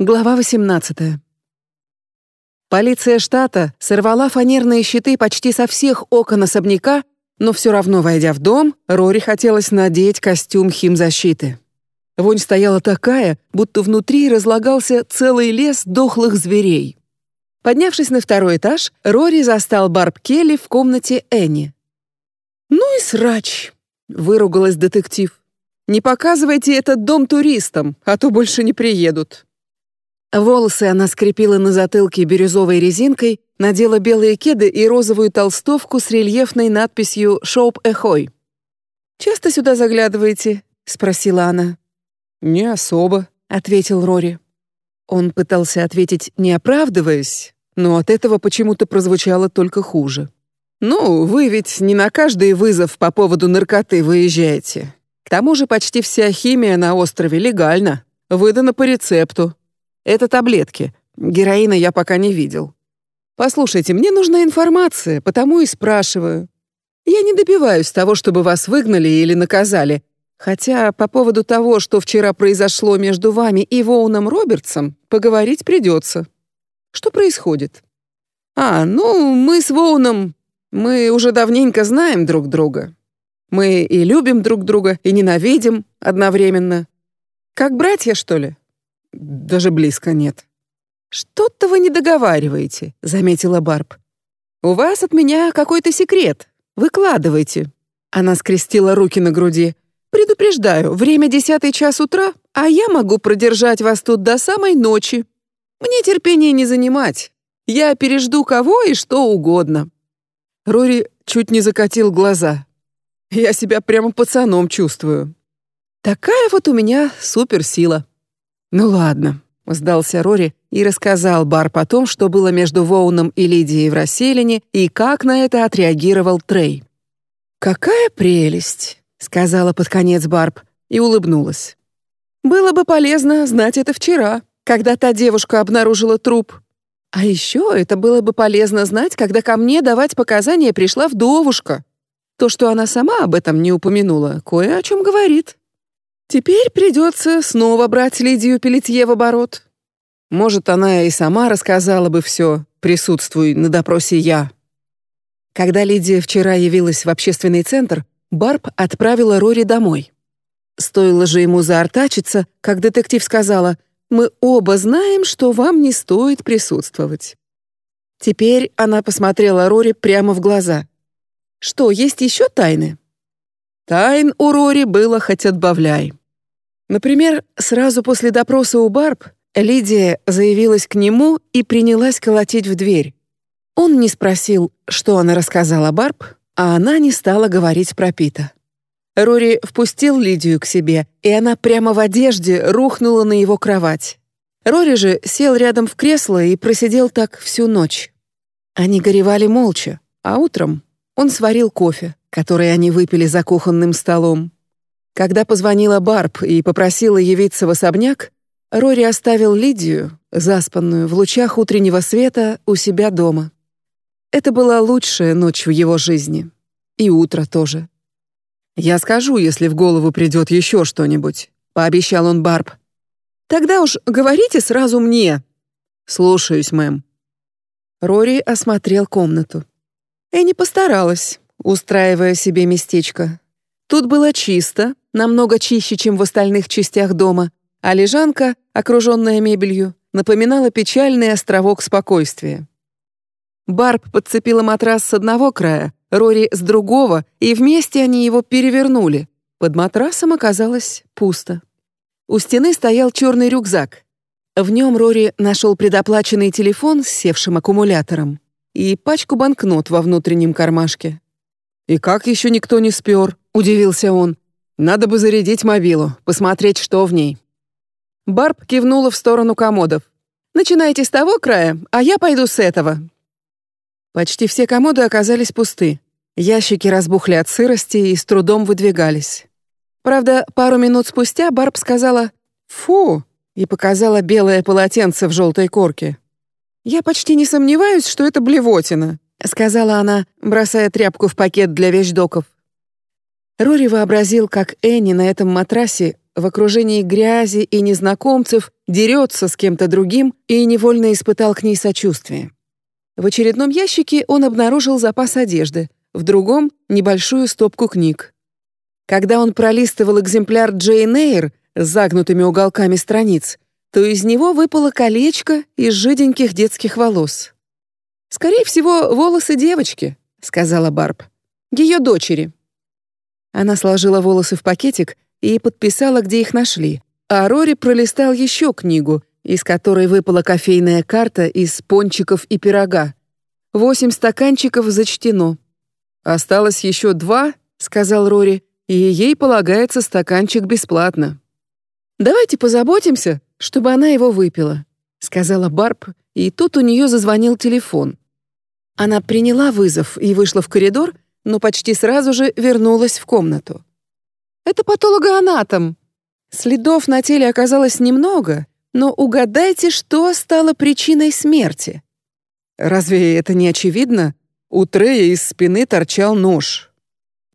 Глава 18. Полиция штата сорвала фанерные щиты почти со всех окон особняка, но все равно, войдя в дом, Рори хотелось надеть костюм химзащиты. Вонь стояла такая, будто внутри разлагался целый лес дохлых зверей. Поднявшись на второй этаж, Рори застал Барб Келли в комнате Энни. «Ну и срач!» — выругалась детектив. «Не показывайте этот дом туристам, а то больше не приедут». Волосы она скрепила на затылке бирюзовой резинкой, надела белые кеды и розовую толстовку с рельефной надписью «Шоп Эхой». «Часто сюда заглядываете?» — спросила она. «Не особо», — ответил Рори. Он пытался ответить, не оправдываясь, но от этого почему-то прозвучало только хуже. «Ну, вы ведь не на каждый вызов по поводу наркоты выезжаете. К тому же почти вся химия на острове легальна, выдана по рецепту. Это таблетки. Героина я пока не видел. Послушайте, мне нужна информация, потому и спрашиваю. Я не добиваюсь того, чтобы вас выгнали или наказали. Хотя по поводу того, что вчера произошло между вами и Воуном Робертсом, поговорить придется. Что происходит? А, ну, мы с Воуном, мы уже давненько знаем друг друга. Мы и любим друг друга, и ненавидим одновременно. Как братья, что ли? Даже близко нет. Что-то вы не договариваете, заметила Барб. У вас от меня какой-то секрет. Выкладывайте. Она скрестила руки на груди. Предупреждаю, время десятый час утра, а я могу продержать вас тут до самой ночи. Мне терпения не занимать. Я пережду кого и что угодно. Рори чуть не закатил глаза. Я себя прямо пацаном чувствую. Такая вот у меня суперсила. «Ну ладно», — сдался Рори и рассказал Барб о том, что было между Воуном и Лидией в расселине и как на это отреагировал Трей. «Какая прелесть», — сказала под конец Барб и улыбнулась. «Было бы полезно знать это вчера, когда та девушка обнаружила труп. А еще это было бы полезно знать, когда ко мне давать показания пришла вдовушка. То, что она сама об этом не упомянула, кое о чем говорит». Теперь придется снова брать Лидию Пелетье в оборот. Может, она и сама рассказала бы все, присутствуя на допросе я. Когда Лидия вчера явилась в общественный центр, Барб отправила Рори домой. Стоило же ему заортачиться, как детектив сказала, «Мы оба знаем, что вам не стоит присутствовать». Теперь она посмотрела Рори прямо в глаза. «Что, есть еще тайны?» Тайн у Рори было хоть отбавляй. Например, сразу после допроса у Барб Лидия заявилась к нему и принялась колотить в дверь. Он не спросил, что она рассказала Барб, а она не стала говорить про Пита. Рори впустил Лидию к себе, и она прямо в одежде рухнула на его кровать. Рори же сел рядом в кресло и просидел так всю ночь. Они горевали молча, а утром он сварил кофе который они выпили за кухонным столом. Когда позвонила Барб и попросила явиться в особняк, Рори оставил Лидию, заспанную в лучах утреннего света, у себя дома. Это была лучшая ночь в его жизни. И утро тоже. «Я скажу, если в голову придет еще что-нибудь», — пообещал он Барб. «Тогда уж говорите сразу мне». «Слушаюсь, мэм». Рори осмотрел комнату. Энни постаралась устраивая себе местечко. Тут было чисто, намного чище, чем в остальных частях дома, а лежанка, окруженная мебелью, напоминала печальный островок спокойствия. Барб подцепила матрас с одного края, Рори с другого, и вместе они его перевернули. Под матрасом оказалось пусто. У стены стоял черный рюкзак. В нем Рори нашел предоплаченный телефон с севшим аккумулятором и пачку банкнот во внутреннем кармашке. «И как еще никто не спер?» — удивился он. «Надо бы зарядить мобилу, посмотреть, что в ней». Барб кивнула в сторону комодов. «Начинайте с того края, а я пойду с этого». Почти все комоды оказались пусты. Ящики разбухли от сырости и с трудом выдвигались. Правда, пару минут спустя Барб сказала «Фу!» и показала белое полотенце в желтой корке. «Я почти не сомневаюсь, что это блевотина», — сказала она, бросая тряпку в пакет для вещдоков. Рори вообразил, как Энни на этом матрасе в окружении грязи и незнакомцев дерется с кем-то другим и невольно испытал к ней сочувствие. В очередном ящике он обнаружил запас одежды, в другом — небольшую стопку книг. Когда он пролистывал экземпляр Джейн Эйр с загнутыми уголками страниц, то из него выпало колечко из жиденьких детских волос. «Скорее всего, волосы девочки», — сказала Барб. «Ее дочери». Она сложила волосы в пакетик и подписала, где их нашли, а Рори пролистал еще книгу, из которой выпала кофейная карта из пончиков и пирога. Восемь стаканчиков зачтено. «Осталось еще два», — сказал Рори, «и ей полагается стаканчик бесплатно». «Давайте позаботимся, чтобы она его выпила», — сказала Барб, и тут у нее зазвонил телефон. Она приняла вызов и вышла в коридор, но почти сразу же вернулась в комнату. «Это патологоанатом». Следов на теле оказалось немного, но угадайте, что стало причиной смерти. Разве это не очевидно? У Трея из спины торчал нож.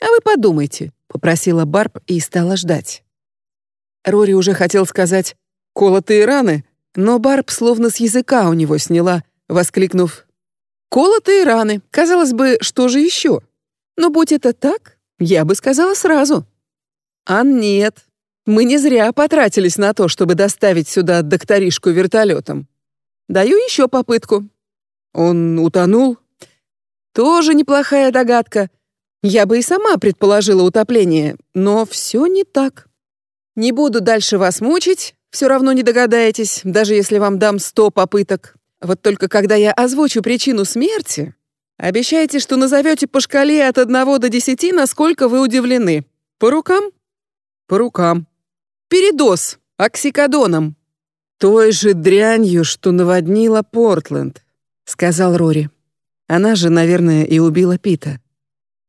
«А вы подумайте», — попросила Барб и стала ждать. Рори уже хотел сказать «колотые раны», но Барб словно с языка у него сняла, воскликнув Колотые раны. Казалось бы, что же еще? Но будь это так, я бы сказала сразу. А нет. Мы не зря потратились на то, чтобы доставить сюда докторишку вертолетом. Даю еще попытку. Он утонул? Тоже неплохая догадка. Я бы и сама предположила утопление, но все не так. Не буду дальше вас мучить, все равно не догадаетесь, даже если вам дам сто попыток. Вот только когда я озвучу причину смерти, обещайте, что назовете по шкале от 1 до 10, насколько вы удивлены. По рукам? По рукам. Передоз. Оксикодоном. Той же дрянью, что наводнила Портленд, сказал Рори. Она же, наверное, и убила Пита.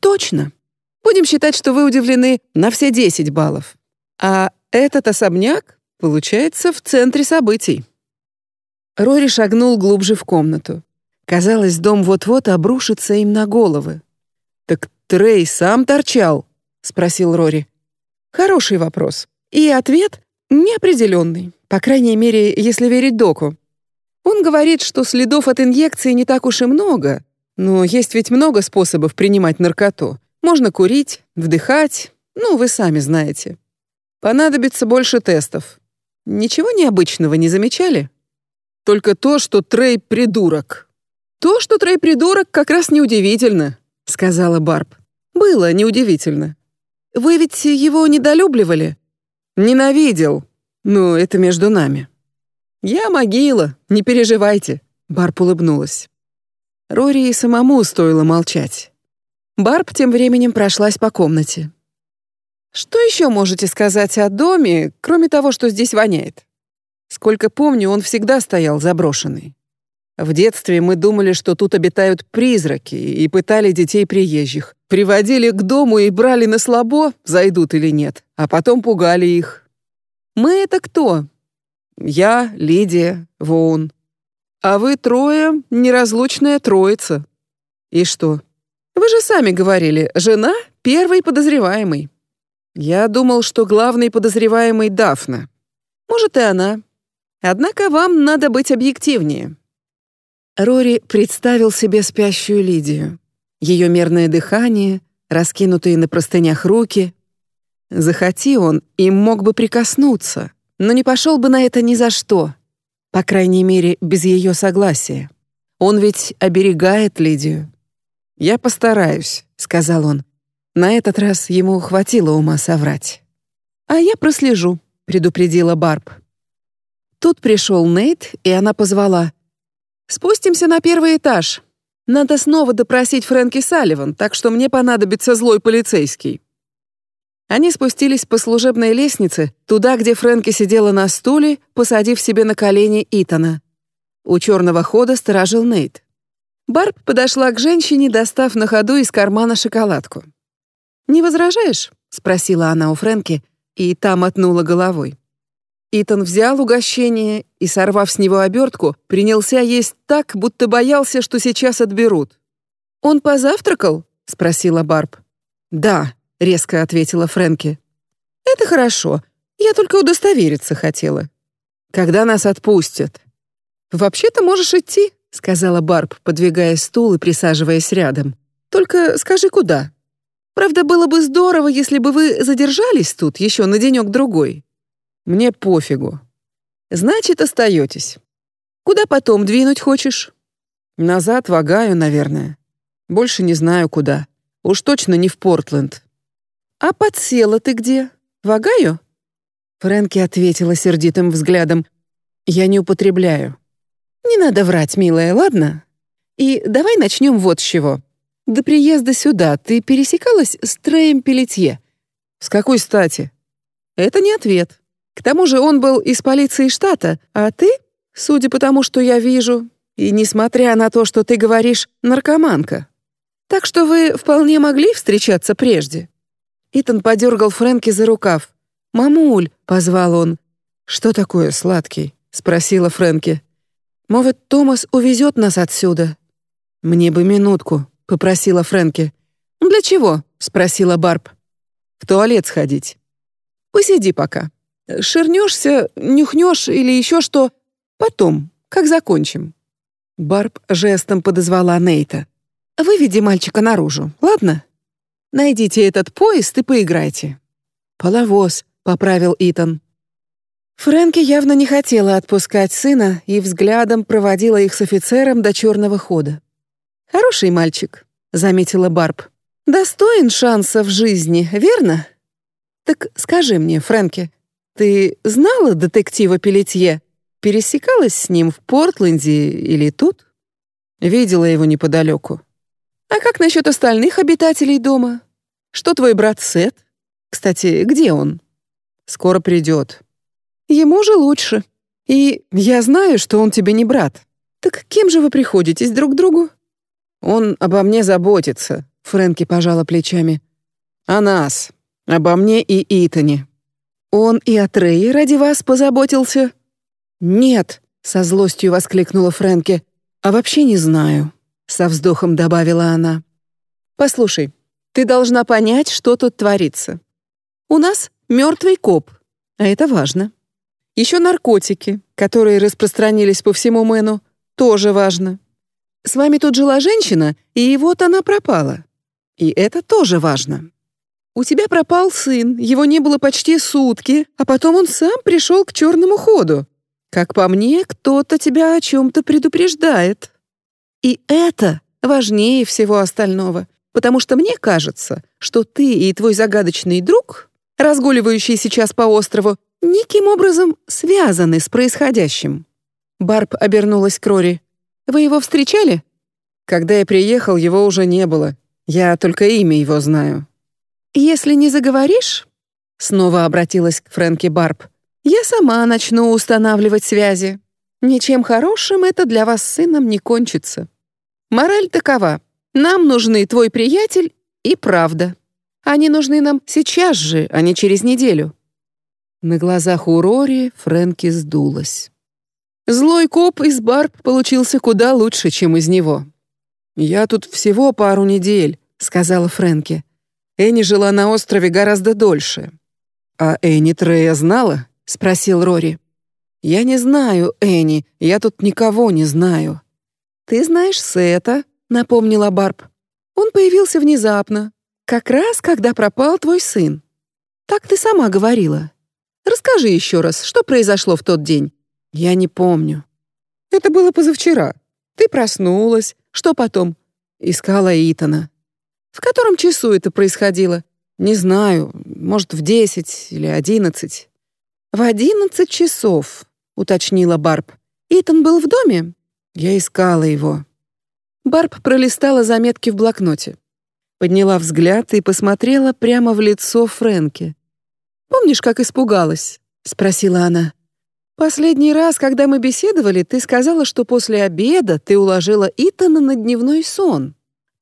Точно. Будем считать, что вы удивлены на все 10 баллов. А этот особняк, получается, в центре событий. Рори шагнул глубже в комнату. Казалось, дом вот-вот обрушится им на головы. «Так Трей сам торчал?» — спросил Рори. «Хороший вопрос. И ответ неопределенный, по крайней мере, если верить доку. Он говорит, что следов от инъекции не так уж и много, но есть ведь много способов принимать наркоту. Можно курить, вдыхать, ну, вы сами знаете. Понадобится больше тестов. Ничего необычного не замечали?» Только то, что Трей придурок. То, что Трей придурок, как раз неудивительно, сказала Барб. Было неудивительно. Вы ведь его недолюбливали? Ненавидел. Ну, это между нами. Я могила, не переживайте, Барб улыбнулась. Рори и самому стоило молчать. Барб тем временем прошлась по комнате. Что еще можете сказать о доме, кроме того, что здесь воняет? Сколько помню, он всегда стоял заброшенный. В детстве мы думали, что тут обитают призраки, и пытали детей приезжих. Приводили к дому и брали на слабо, зайдут или нет, а потом пугали их. Мы это кто? Я, Лидия, Воун. А вы трое — неразлучная троица. И что? Вы же сами говорили, жена — первый подозреваемый. Я думал, что главный подозреваемый — Дафна. Может, и она, Однако вам надо быть объективнее». Рори представил себе спящую Лидию. Ее мерное дыхание, раскинутые на простынях руки. Захоти он, им мог бы прикоснуться, но не пошел бы на это ни за что. По крайней мере, без ее согласия. Он ведь оберегает Лидию. «Я постараюсь», — сказал он. На этот раз ему хватило ума соврать. «А я прослежу», — предупредила Барб. Тут пришел Нейт, и она позвала. «Спустимся на первый этаж. Надо снова допросить Фрэнки Салливан, так что мне понадобится злой полицейский». Они спустились по служебной лестнице, туда, где Фрэнки сидела на стуле, посадив себе на колени Итана. У черного хода сторожил Нейт. Барб подошла к женщине, достав на ходу из кармана шоколадку. «Не возражаешь?» — спросила она у Фрэнки, и та мотнула головой. Итан взял угощение и, сорвав с него обертку, принялся есть так, будто боялся, что сейчас отберут. «Он позавтракал?» — спросила Барб. «Да», — резко ответила Фрэнки. «Это хорошо. Я только удостовериться хотела. Когда нас отпустят? Вообще-то можешь идти, сказала Барб, подвигая стул и присаживаясь рядом. Только скажи, куда? Правда, было бы здорово, если бы вы задержались тут еще на денек-другой. Мне пофигу. Значит, остаетесь. Куда потом двинуть хочешь? Назад в Огайо, наверное. Больше не знаю, куда. Уж точно не в Портленд. А подсела ты где? В Огайо? Фрэнки ответила сердитым взглядом. Я не употребляю. Не надо врать, милая, ладно? И давай начнем вот с чего. До приезда сюда ты пересекалась с Треем Пелетье. С какой стати? Это не ответ. К тому же он был из полиции штата, а ты, судя по тому, что я вижу, и несмотря на то, что ты говоришь, наркоманка. Так что вы вполне могли встречаться прежде. Итан подергал Фрэнки за рукав. «Мамуль», — позвал он. «Что такое сладкий?» — спросила Фрэнки. «Может, Томас увезет нас отсюда?» «Мне бы минутку», — попросила Фрэнки. «Для чего?» — спросила Барб. «В туалет сходить». «Посиди пока. Ширнешься, нюхнешь или еще что. Потом, как закончим». Барб жестом подозвала Нейта. «Выведи мальчика наружу, ладно? Найдите этот поезд и поиграйте». «Половоз», — поправил Итан. Фрэнки явно не хотела отпускать сына и взглядом проводила их с офицером до черного хода. «Хороший мальчик», — заметила Барб. «Достоин шанса в жизни, верно?» «Так скажи мне, Фрэнки, ты знала детектива Пелетье? Пересекалась с ним в Портленде или тут?» «Видела его неподалеку». «А как насчет остальных обитателей дома? Что твой брат Сет? Кстати, где он?» «Скоро придет», Ему же лучше. И я знаю, что он тебе не брат. Так кем же вы приходитесь друг к другу? Он обо мне заботится, Фрэнки пожала плечами. О нас, обо мне и Итане. Он и о Трее ради вас позаботился? Нет, со злостью воскликнула Фрэнки. А вообще не знаю, со вздохом добавила она. Послушай, ты должна понять, что тут творится. У нас мертвый коп, а это важно. Еще наркотики, которые распространились по всему Мэну, тоже важно. С вами тут жила женщина, и вот она пропала. И это тоже важно. У тебя пропал сын, его не было почти сутки, а потом он сам пришел к черному ходу. Как по мне, кто-то тебя о чем-то предупреждает. И это важнее всего остального, потому что мне кажется, что ты и твой загадочный друг, разгуливающий сейчас по острову, неким образом связаны с происходящим. Барб обернулась к Рори. «Вы его встречали?» «Когда я приехал, его уже не было. Я только имя его знаю». «Если не заговоришь...» Снова обратилась к Фрэнки Барб. «Я сама начну устанавливать связи. Ничем хорошим это для вас с сыном не кончится. Мораль такова. Нам нужны твой приятель и правда. Они нужны нам сейчас же, а не через неделю. На глазах у Рори Фрэнки сдулась. Злой коп из Барб получился куда лучше, чем из него. «Я тут всего пару недель», — сказала Фрэнки. Энни жила на острове гораздо дольше. «А Энни Трея знала?» — спросил Рори. «Я не знаю, Энни, я тут никого не знаю». «Ты знаешь Сета», — напомнила Барб. «Он появился внезапно, как раз когда пропал твой сын. Так ты сама говорила». Расскажи еще раз, что произошло в тот день?» «Я не помню». «Это было позавчера. Ты проснулась. Что потом?» «Искала Итана». «В котором часу это происходило?» «Не знаю. Может, в десять или одиннадцать». «В одиннадцать часов», — уточнила Барб. «Итан был в доме?» Я искала его. Барб пролистала заметки в блокноте. Подняла взгляд и посмотрела прямо в лицо Фрэнки. Помнишь, как испугалась?» — спросила она. «Последний раз, когда мы беседовали, ты сказала, что после обеда ты уложила Итана на дневной сон.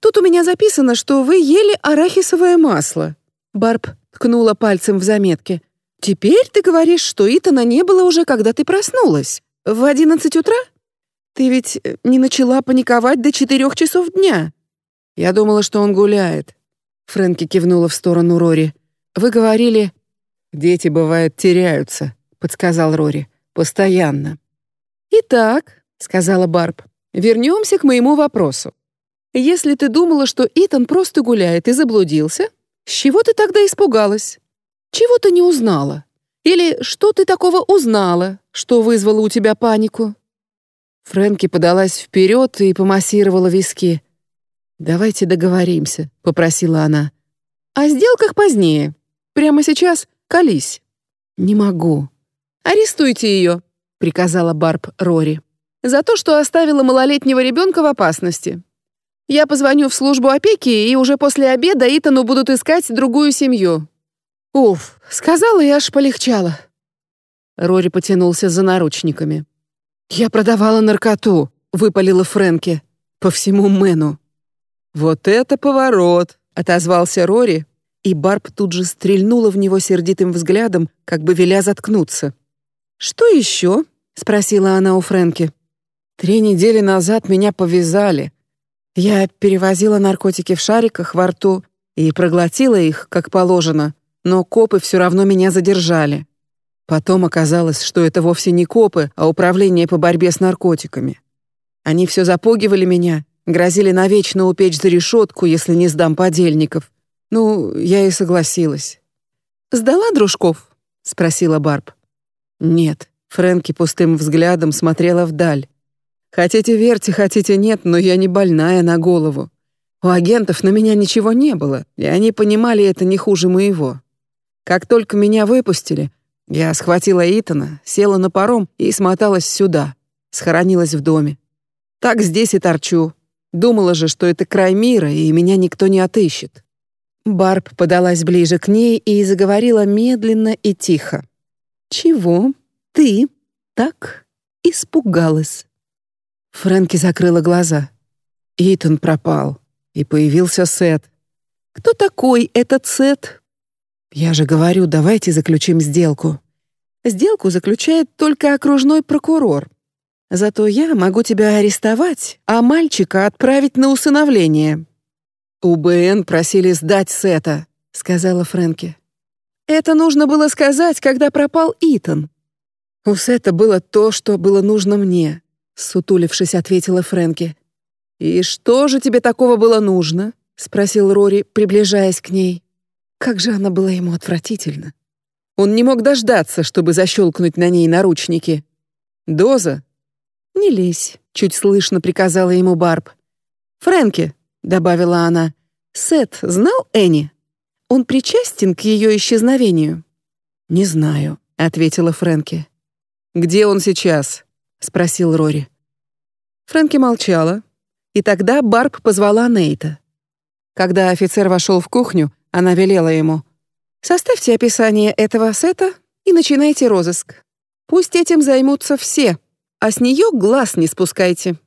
Тут у меня записано, что вы ели арахисовое масло». Барб ткнула пальцем в заметке. «Теперь ты говоришь, что Итана не было уже, когда ты проснулась. В одиннадцать утра? Ты ведь не начала паниковать до четырех часов дня». «Я думала, что он гуляет». Фрэнки кивнула в сторону Рори. «Вы говорили, «Дети, бывает, теряются», — подсказал Рори. «Постоянно». «Итак», — сказала Барб, — «вернемся к моему вопросу. Если ты думала, что Итан просто гуляет и заблудился, с чего ты тогда испугалась? Чего ты не узнала? Или что ты такого узнала, что вызвало у тебя панику?» Фрэнки подалась вперед и помассировала виски. «Давайте договоримся», — попросила она. «О сделках позднее. Прямо сейчас колись». «Не могу». «Арестуйте ее», — приказала Барб Рори. «За то, что оставила малолетнего ребенка в опасности. Я позвоню в службу опеки, и уже после обеда Итану будут искать другую семью». «Уф, сказала и аж полегчало». Рори потянулся за наручниками. «Я продавала наркоту», — выпалила Фрэнки. «По всему Мэну». «Вот это поворот!» — отозвался Рори, и Барб тут же стрельнула в него сердитым взглядом, как бы веля заткнуться. «Что еще?» — спросила она у Фрэнки. «Три недели назад меня повязали. Я перевозила наркотики в шариках во рту и проглотила их, как положено, но копы все равно меня задержали. Потом оказалось, что это вовсе не копы, а управление по борьбе с наркотиками. Они все запугивали меня, грозили навечно упечь за решетку, если не сдам подельников. Ну, я и согласилась. «Сдала дружков?» — спросила Барб. «Нет». Фрэнки пустым взглядом смотрела вдаль. «Хотите верьте, хотите нет, но я не больная на голову. У агентов на меня ничего не было, и они понимали это не хуже моего. Как только меня выпустили, я схватила Итана, села на паром и смоталась сюда, схоронилась в доме. Так здесь и торчу. Думала же, что это край мира, и меня никто не отыщет. Барб подалась ближе к ней и заговорила медленно и тихо. «Чего ты так испугалась?» Фрэнки закрыла глаза. Итан пропал, и появился Сет. «Кто такой этот Сет?» Я же говорю, давайте заключим сделку. Сделку заключает только окружной прокурор. Зато я могу тебя арестовать, а мальчика отправить на усыновление. У БН просили сдать Сета, сказала Фрэнки. Это нужно было сказать, когда пропал Итан. У Сета было то, что было нужно мне, сутулившись, ответила Фрэнки. И что же тебе такого было нужно? спросил Рори, приближаясь к ней. Как же она была ему отвратительна. Он не мог дождаться, чтобы защелкнуть на ней наручники. «Доза?» «Не лезь», — чуть слышно приказала ему Барб. «Фрэнки», — добавила она, — «Сет знал Энни? Он причастен к ее исчезновению?» «Не знаю», — ответила Фрэнки. «Где он сейчас?» — спросил Рори. Фрэнки молчала, и тогда Барб позвала Нейта. Когда офицер вошел в кухню, она велела ему. «Составьте описание этого сета и начинайте розыск. Пусть этим займутся все, а с нее глаз не спускайте».